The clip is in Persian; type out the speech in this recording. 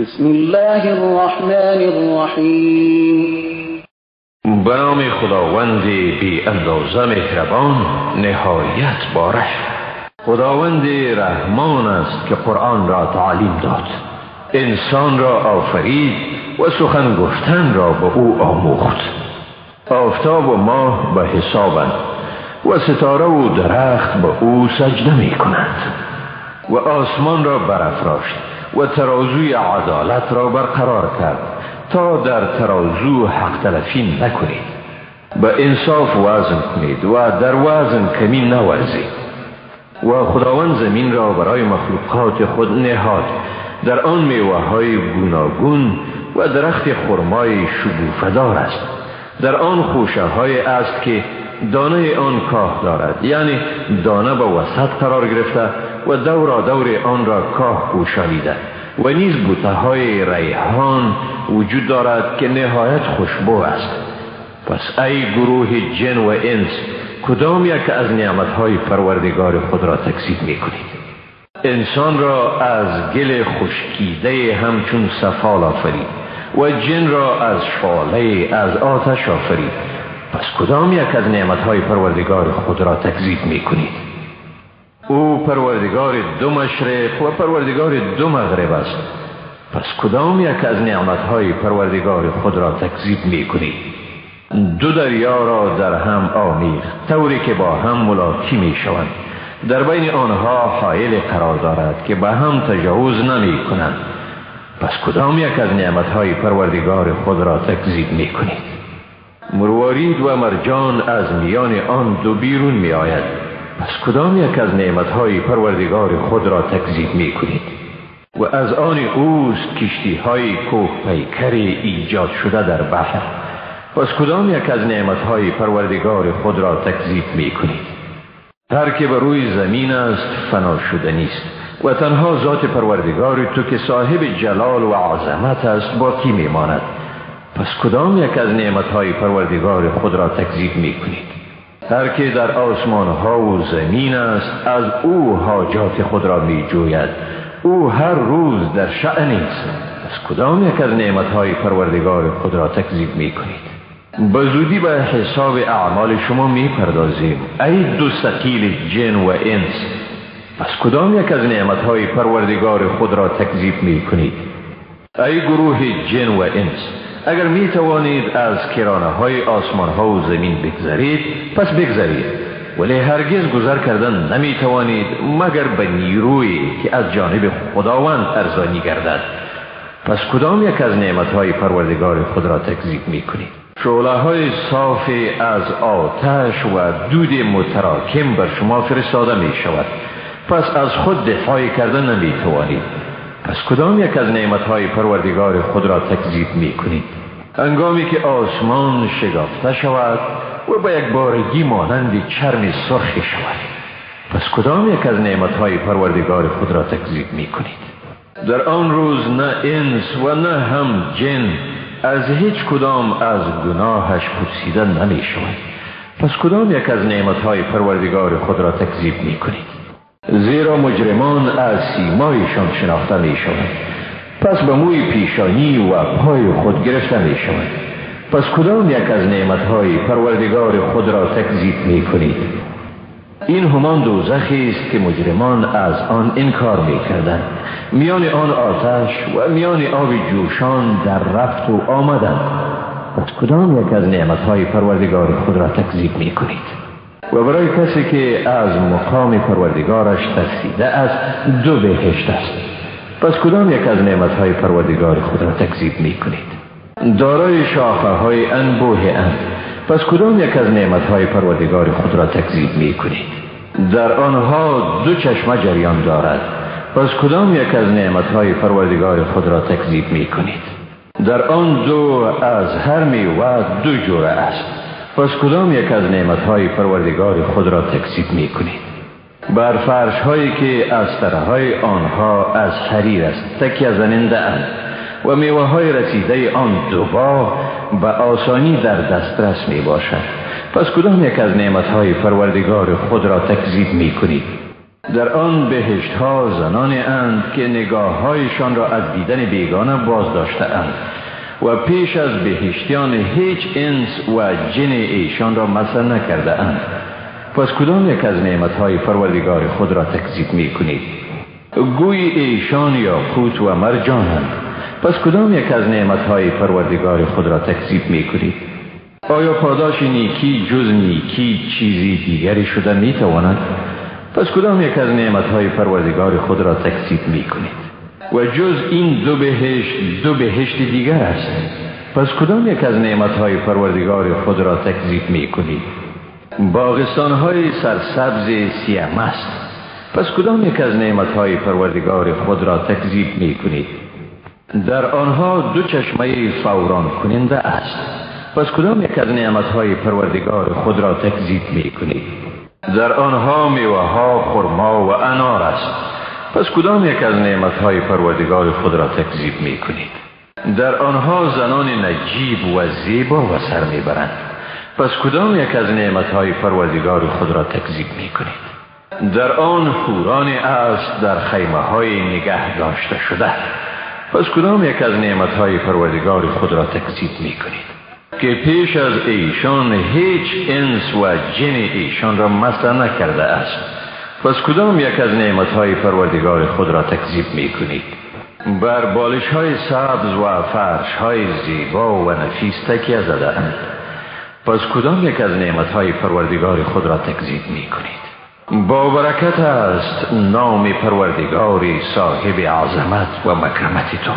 بسم الله الرحمن الرحیم. به نام خداوند بی اندازه مهربان نهایت باره خداوند رحمان است که قرآن را تعلیم داد. انسان را آفرید و سخن گفتن را به او آموخت. آفتاب و ماه به حسابند و ستاره و درخت به او سجده می کنند و آسمان را برافراشت. و ترازوی عدالت را برقرار کرد تا در ترازو حق تلفی نکنید. به انصاف وزن کنید و در وزن کمی نورزید. و خداوند زمین را برای مخلوقات خود نهاد. در آن میوه های گوناگون و درخت خرمای شگوفدار است. در آن خوشه های است که دانه آن کاه دارد. یعنی دانه به وسط قرار گرفته و دورا دور آن را کاه پوشانیده و نیز بوته های ریحان وجود دارد که نهایت خوشبو است. پس ای گروه جن و انس کدام یک از نعمت های پروردگار خود را تکذیب می کنید انسان را از گل خشکیده همچون سفال آفرید و جن را از شاله از آتش آفرید. پس کدام یک از نعمت های پروردگار خود را تکذیب می کنید او پروردگار دو مشرق و پروردگار دو مغرب است. پس کدام یک از نعمت های پروردگار خود را تکذیب می کنید دو دریا را در هم آمیخت طوری که با هم ملاکی می شوند در بین آنها حائل قرار دارد که به هم تجاوز نمی کنند پس کدام یک از نعمت های پروردگار خود را تکذیب می کنید مروارید و مرجان از میان آن دو بیرون می آید پس کدام یک از نعمت های پروردگار خود را تکذیب می کنید و از آن اوست کشتی های کوه پیکر ایجاد شده در بحر. پس کدام یک از نعمت های پروردگار خود را تکذیب می کنید هر که بر روی زمین است فنا شده نیست. و تنها ذات پروردگار تو که صاحب جلال و عظمت است باقی میماند. پس کدام یک از نعمت های پروردگار خود را تکذیب می کنید هر که در آسمان ها و زمین است از او حاجات خود را می جوید او هر روز در شأن است پس کدام یک از نعمت های پروردگار خود را تکذیب می کنید به زودی به حساب اعمال شما می پردازیم ای دو سقیل جن و انس پس کدام یک از نعمت های پروردگار خود را تکذیب می کنید ای گروه جن و انس اگر می توانید از کرانه های آسمان ها و زمین بگذرید پس بگذرید. ولی هرگز گذر کردن نمی توانید مگر به نیروی که از جانب خداوند ارزانی گردد. پس کدام یک از نعمت های پروردگار خود را تکذیب می کنید شعله های صاف از آتش و دود متراکم بر شما فرستاده می شود پس از خود دفاع کردن نمی توانید پس کدام یک از نعمت های پروردگار خود را تکذیب می کنید انگامی که آسمان شگافته شود و با یک بارگی مانند چرم سرخی شود. پس کدام یک از نعمت های پروردگار خود را تکذیب می کنید در آن روز نه انس و نه هم جن از هیچ کدام از گناهش پرسیده نمی شود پس کدام یک از نعمت های پروردگار خود را تکذیب می کنید زیرا مجرمان از سیمایشان شناخته می شود پس به موی پیشانی و پای خود گرفته می شود پس کدام یک از نعمتهای پروردگار خود را تکذیب می کنید این همان دوزخی است که مجرمان از آن انکار می کردن. میان آن آتش و میان آب جوشان در رفت و آمدن پس کدام یک از نعمتهای پروردگار خود را تکذیب می کنید و برای کسی که از مقام پروردگارش ترسیده است دو بهشت است. پس کدام یک از های پروردگار خود را تکذیب می کنید دارای شاخه های انبوه اند پس کدام یک از های پروردگار خود را تکذیب می کنید در آنها دو چشمه جریان دارد. پس کدام یک از های پروردگار خود را تکذیب می کنید در آن دو از هر میوه دو جوره است. پس کدام یک از های پروردگار خود را تکذیب می کنید بر فرش هایی که از های آنها از حریر است. تکیه زننده اند و میوه های رسیده آن دوبا به آسانی در دسترس می باشد پس کدام یک از های پروردگار خود را تکذیب می کنید در آن بهشت ها زنانی اند که نگاه هایشان را از دیدن بیگانه باز داشته اند و پیش از بهشتیان هیچ انس و جن ایشان را مس نکرده اند پس کدام یک از نعمت های پروردگار خود را تکذیب می کنید گویی ایشان یاقوت و مرجانند پس کدام یک از نعمت های پروردگار خود را تکذیب می کنید آیا پاداش نیکی جز نیکی چیزی دیگری شده می تواند پس کدام یک از نعمت های پروردگار خود را تکذیب می کنید و جز این دو بهشت دو بهشت دیگر است. پس کدام یک از نعمت های پروردگار خود را تکذیب می کنید باغستان های سرسبز سیام است. پس کدام یک از نعمت های پروردگار خود را تکذیب می کنید در آنها دو چشمه فوران کننده است. پس کدام یک از نعمت های پروردگار خود را تکذیب می کنید در آنها میوه ها خرما و انار پس کدام یک از نعمت های پروردگار خود را تکذیب می کنید در آنها زنان نجیب و زیبا و سر می‌برند. پس کدام یک از نعمت های پروردگار خود را تکذیب می کنید در آن حوران است در خیمه های نگه داشته شده. پس کدام یک از نعمت های پروردگار خود را تکذیب می کنید که پیش از ایشان هیچ انس و جن ایشان را مسته نکرده است. پس کدام یک از نعمت های پروردگار خود را تکذیب می کنید بر بالش های سبز و فرش های زیبا و نفیس تکیه زده اند پس کدام یک از نعمت های پروردگار خود را تکذیب می کنید با برکت است نام پروردگاری صاحب عظمت و مکرمت تو.